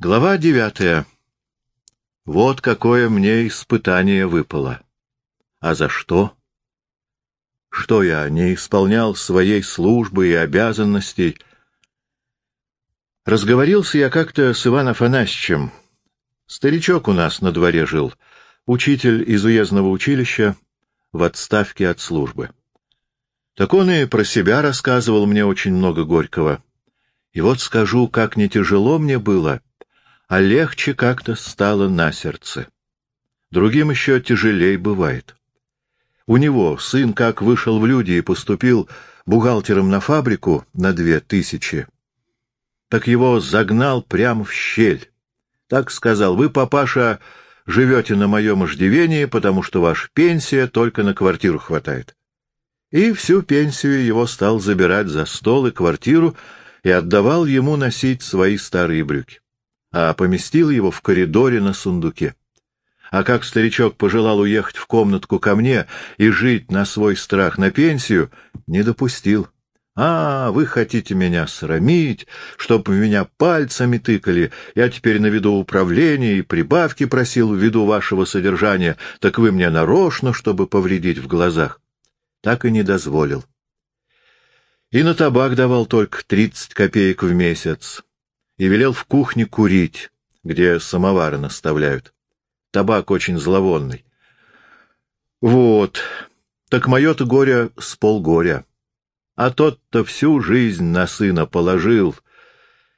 Глава девятая. Вот какое мне испытание выпало. А за что? Что я не исполнял своей службы и обязанностей? Разговорился я как-то с Иваном Афанасьевичем. Старичок у нас на дворе жил, учитель из уездного училища в отставке от службы. Так он и про себя рассказывал мне очень много горького. И вот скажу, как не тяжело мне было, а легче как-то стало на сердце. Другим еще тяжелей бывает. У него сын как вышел в люди и поступил бухгалтером на фабрику на две тысячи, так его загнал прямо в щель. Так сказал, вы, папаша, живете на моем иждивении, потому что ваша пенсия только на квартиру хватает. И всю пенсию его стал забирать за стол и квартиру и отдавал ему носить свои старые брюки а поместил его в коридоре на сундуке. А как старичок пожелал уехать в комнатку ко мне и жить на свой страх на пенсию, не допустил. «А, вы хотите меня срамить, чтоб меня пальцами тыкали. Я теперь на виду управления и прибавки просил ввиду вашего содержания, так вы мне нарочно, чтобы повредить в глазах». Так и не дозволил. И на табак давал только тридцать копеек в месяц и велел в кухне курить, где самовары наставляют. Табак очень зловонный. Вот, так мое-то горе с полгоря. А тот-то всю жизнь на сына положил,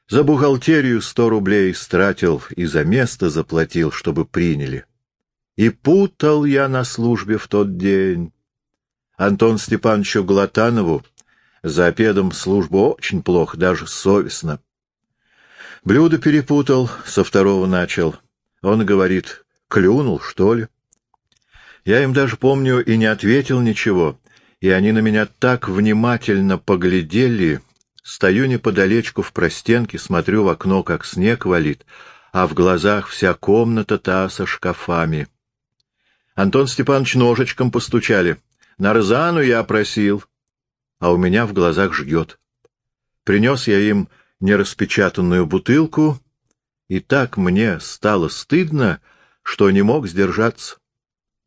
за бухгалтерию сто рублей стратил и за место заплатил, чтобы приняли. И путал я на службе в тот день. Антон Степановичу Глотанову за обедом службу очень плохо, даже совестно. Блюдо перепутал, со второго начал. Он говорит, клюнул, что ли? Я им даже, помню, и не ответил ничего, и они на меня так внимательно поглядели. Стою неподалечку в простенке, смотрю в окно, как снег валит, а в глазах вся комната та со шкафами. Антон Степанович ножичком постучали. Нарзану я просил, а у меня в глазах жгет. Принес я им нераспечатанную бутылку, и так мне стало стыдно, что не мог сдержаться.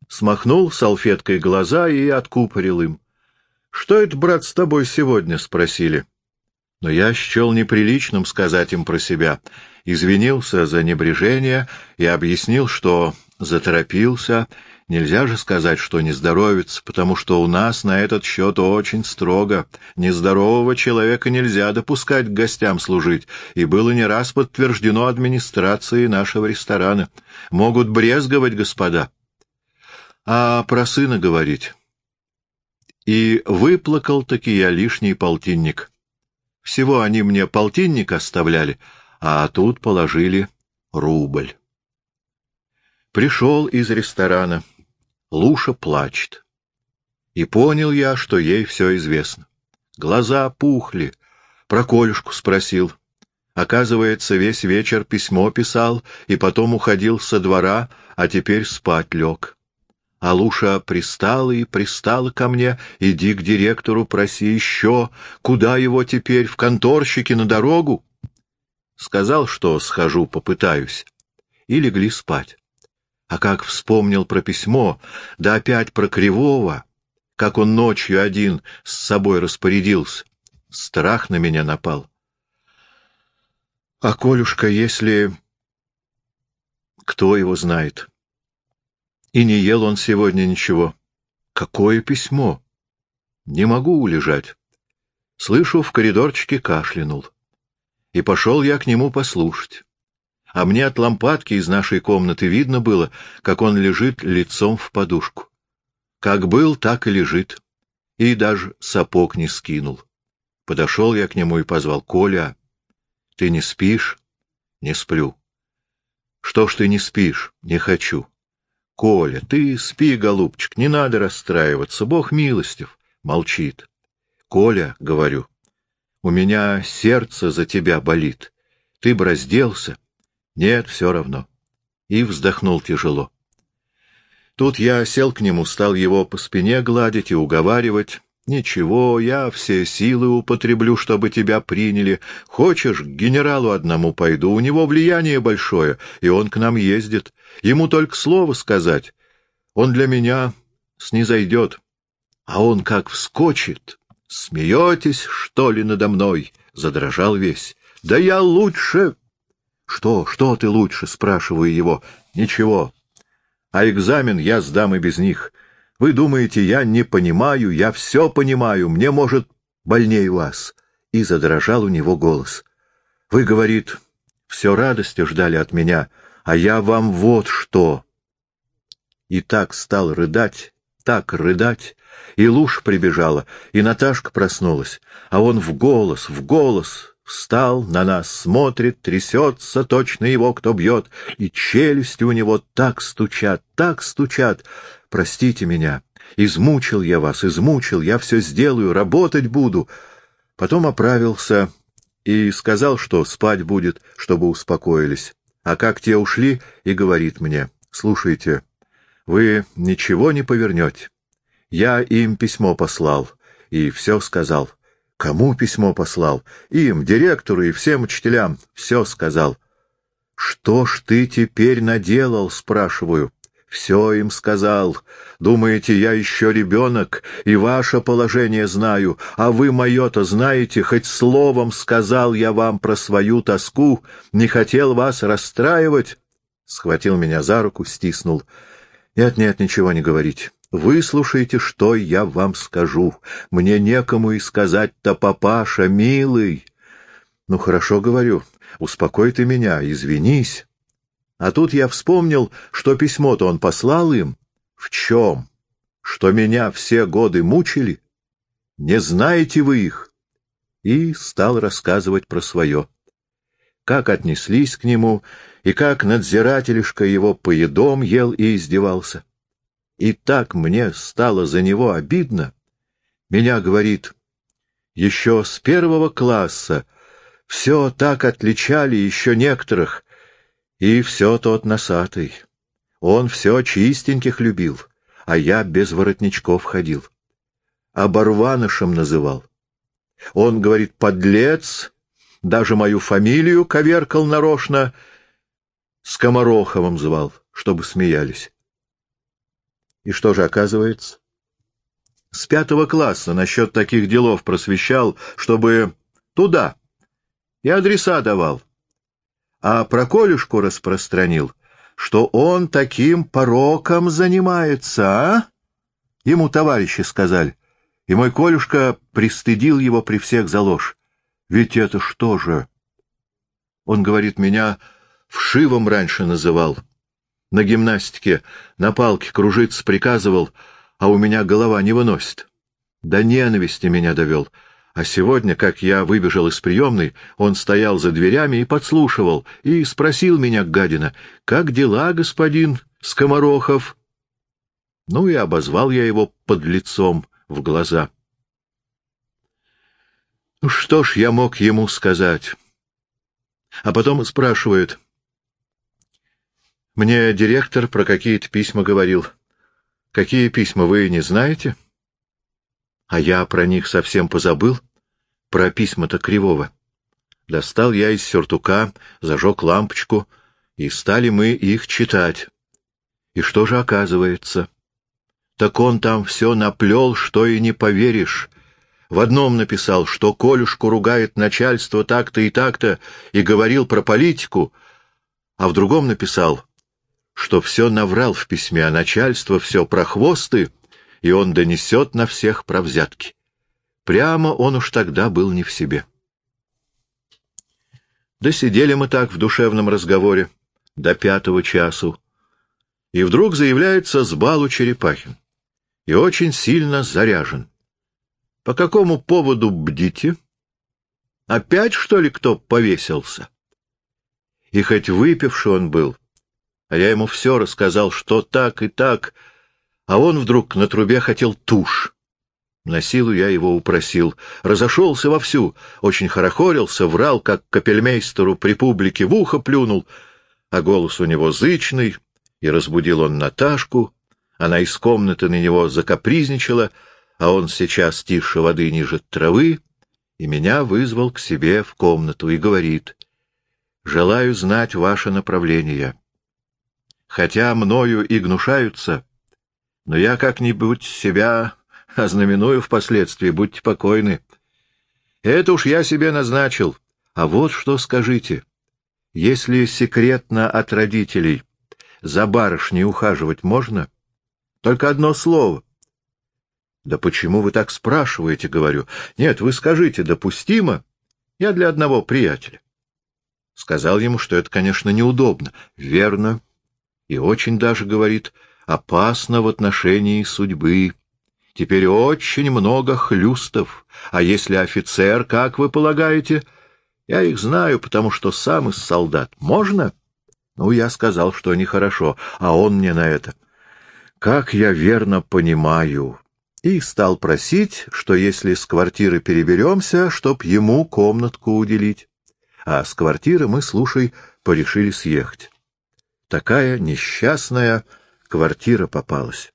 Смахнул салфеткой глаза и откупорил им. — Что это, брат, с тобой сегодня? — спросили. Но я счел неприличным сказать им про себя, извинился за небрежение и объяснил, что заторопился Нельзя же сказать, что не здоровится, потому что у нас на этот счет очень строго. Нездорового человека нельзя допускать к гостям служить, и было не раз подтверждено администрацией нашего ресторана. Могут брезговать господа. А про сына говорить. И выплакал-таки я лишний полтинник. Всего они мне полтинник оставляли, а тут положили рубль. Пришел из ресторана. Луша плачет. И понял я, что ей все известно. Глаза пухли. Про Колюшку спросил. Оказывается, весь вечер письмо писал и потом уходил со двора, а теперь спать лег. А Луша пристала и пристала ко мне. Иди к директору, проси еще. Куда его теперь? В конторщики на дорогу? Сказал, что схожу, попытаюсь. И легли спать. А как вспомнил про письмо, да опять про Кривого, как он ночью один с собой распорядился, страх на меня напал. А Колюшка, если... Кто его знает? И не ел он сегодня ничего. Какое письмо? Не могу улежать. Слышу, в коридорчике кашлянул. И пошел я к нему послушать а мне от лампадки из нашей комнаты видно было, как он лежит лицом в подушку. Как был, так и лежит. И даже сапог не скинул. Подошел я к нему и позвал Коля. Ты не спишь? Не сплю. Что ж ты не спишь? Не хочу. Коля, ты спи, голубчик, не надо расстраиваться, Бог милостив. Молчит. Коля, говорю, у меня сердце за тебя болит. Ты бы разделся. Нет, все равно. И вздохнул тяжело. Тут я сел к нему, стал его по спине гладить и уговаривать. Ничего, я все силы употреблю, чтобы тебя приняли. Хочешь, к генералу одному пойду, у него влияние большое, и он к нам ездит. Ему только слово сказать. Он для меня снизойдет. А он как вскочит. Смеетесь, что ли, надо мной? Задрожал весь. Да я лучше... Что, что ты лучше? Спрашиваю его. Ничего. А экзамен я сдам и без них. Вы думаете, я не понимаю, я все понимаю, мне, может, больнее вас. И задрожал у него голос. Вы, говорит, все радости ждали от меня, а я вам вот что. И так стал рыдать, так рыдать, и Луж прибежала, и Наташка проснулась, а он в голос, в голос встал, на нас смотрит, трясется, точно его кто бьет, и челюсти у него так стучат, так стучат, Простите меня. Измучил я вас, измучил, я все сделаю, работать буду. Потом оправился и сказал, что спать будет, чтобы успокоились. А как те ушли, и говорит мне, слушайте, вы ничего не повернете. Я им письмо послал и все сказал. Кому письмо послал? Им, директору и всем учителям. Все сказал. Что ж ты теперь наделал, спрашиваю. Все им сказал. Думаете, я еще ребенок, и ваше положение знаю, а вы мое-то знаете, хоть словом сказал я вам про свою тоску, не хотел вас расстраивать. Схватил меня за руку, стиснул. Нет-нет, ничего не говорить. Выслушайте, что я вам скажу. Мне некому и сказать-то, папаша, милый. Ну, хорошо говорю. Успокой ты меня, извинись. А тут я вспомнил, что письмо-то он послал им. В чем? Что меня все годы мучили? Не знаете вы их? И стал рассказывать про свое. Как отнеслись к нему, и как надзирателишка его поедом ел и издевался. И так мне стало за него обидно. Меня, говорит, еще с первого класса все так отличали еще некоторых — и все тот носатый. Он все чистеньких любил, а я без воротничков ходил. Оборванышем называл. Он, говорит, подлец, даже мою фамилию коверкал нарочно, Скомороховым звал, чтобы смеялись. И что же оказывается? С пятого класса насчет таких делов просвещал, чтобы туда, и адреса давал а про Колюшку распространил, что он таким пороком занимается, а? Ему товарищи сказали, и мой Колюшка пристыдил его при всех за ложь. Ведь это что же? Он, говорит, меня вшивом раньше называл. На гимнастике на палке кружиться приказывал, а у меня голова не выносит. До ненависти меня довел — а сегодня, как я выбежал из приемной, он стоял за дверями и подслушивал, и спросил меня, гадина, «Как дела, господин Скоморохов?» Ну и обозвал я его под лицом в глаза. Ну что ж я мог ему сказать? А потом спрашивает. Мне директор про какие-то письма говорил. Какие письма вы не знаете? — а я про них совсем позабыл, про письма-то Кривого. Достал я из сюртука, зажег лампочку, и стали мы их читать. И что же оказывается? Так он там все наплел, что и не поверишь. В одном написал, что Колюшку ругает начальство так-то и так-то, и говорил про политику, а в другом написал, что все наврал в письме, а начальство все про хвосты, и он донесет на всех про взятки. Прямо он уж тогда был не в себе. Да сидели мы так в душевном разговоре до пятого часу, и вдруг заявляется с балу Черепахин, и очень сильно заряжен. По какому поводу бдите? Опять, что ли, кто повесился? И хоть выпивший он был, а я ему все рассказал, что так и так, а он вдруг на трубе хотел тушь. На силу я его упросил. Разошелся вовсю, очень хорохорился, врал, как капельмейстеру при публике в ухо плюнул, а голос у него зычный, и разбудил он Наташку. Она из комнаты на него закапризничала, а он сейчас тише воды ниже травы, и меня вызвал к себе в комнату и говорит, «Желаю знать ваше направление. Хотя мною и гнушаются, но я как-нибудь себя ознаменую впоследствии, будьте покойны. Это уж я себе назначил. А вот что скажите. Если секретно от родителей за барышней ухаживать можно? Только одно слово. Да почему вы так спрашиваете, говорю? Нет, вы скажите, допустимо? Я для одного приятеля. Сказал ему, что это, конечно, неудобно. Верно. И очень даже, говорит, опасно в отношении судьбы. Теперь очень много хлюстов. А если офицер, как вы полагаете? Я их знаю, потому что сам из солдат. Можно? Ну, я сказал, что нехорошо, а он мне на это. Как я верно понимаю. И стал просить, что если с квартиры переберемся, чтоб ему комнатку уделить. А с квартиры мы, слушай, порешили съехать. Такая несчастная квартира попалась.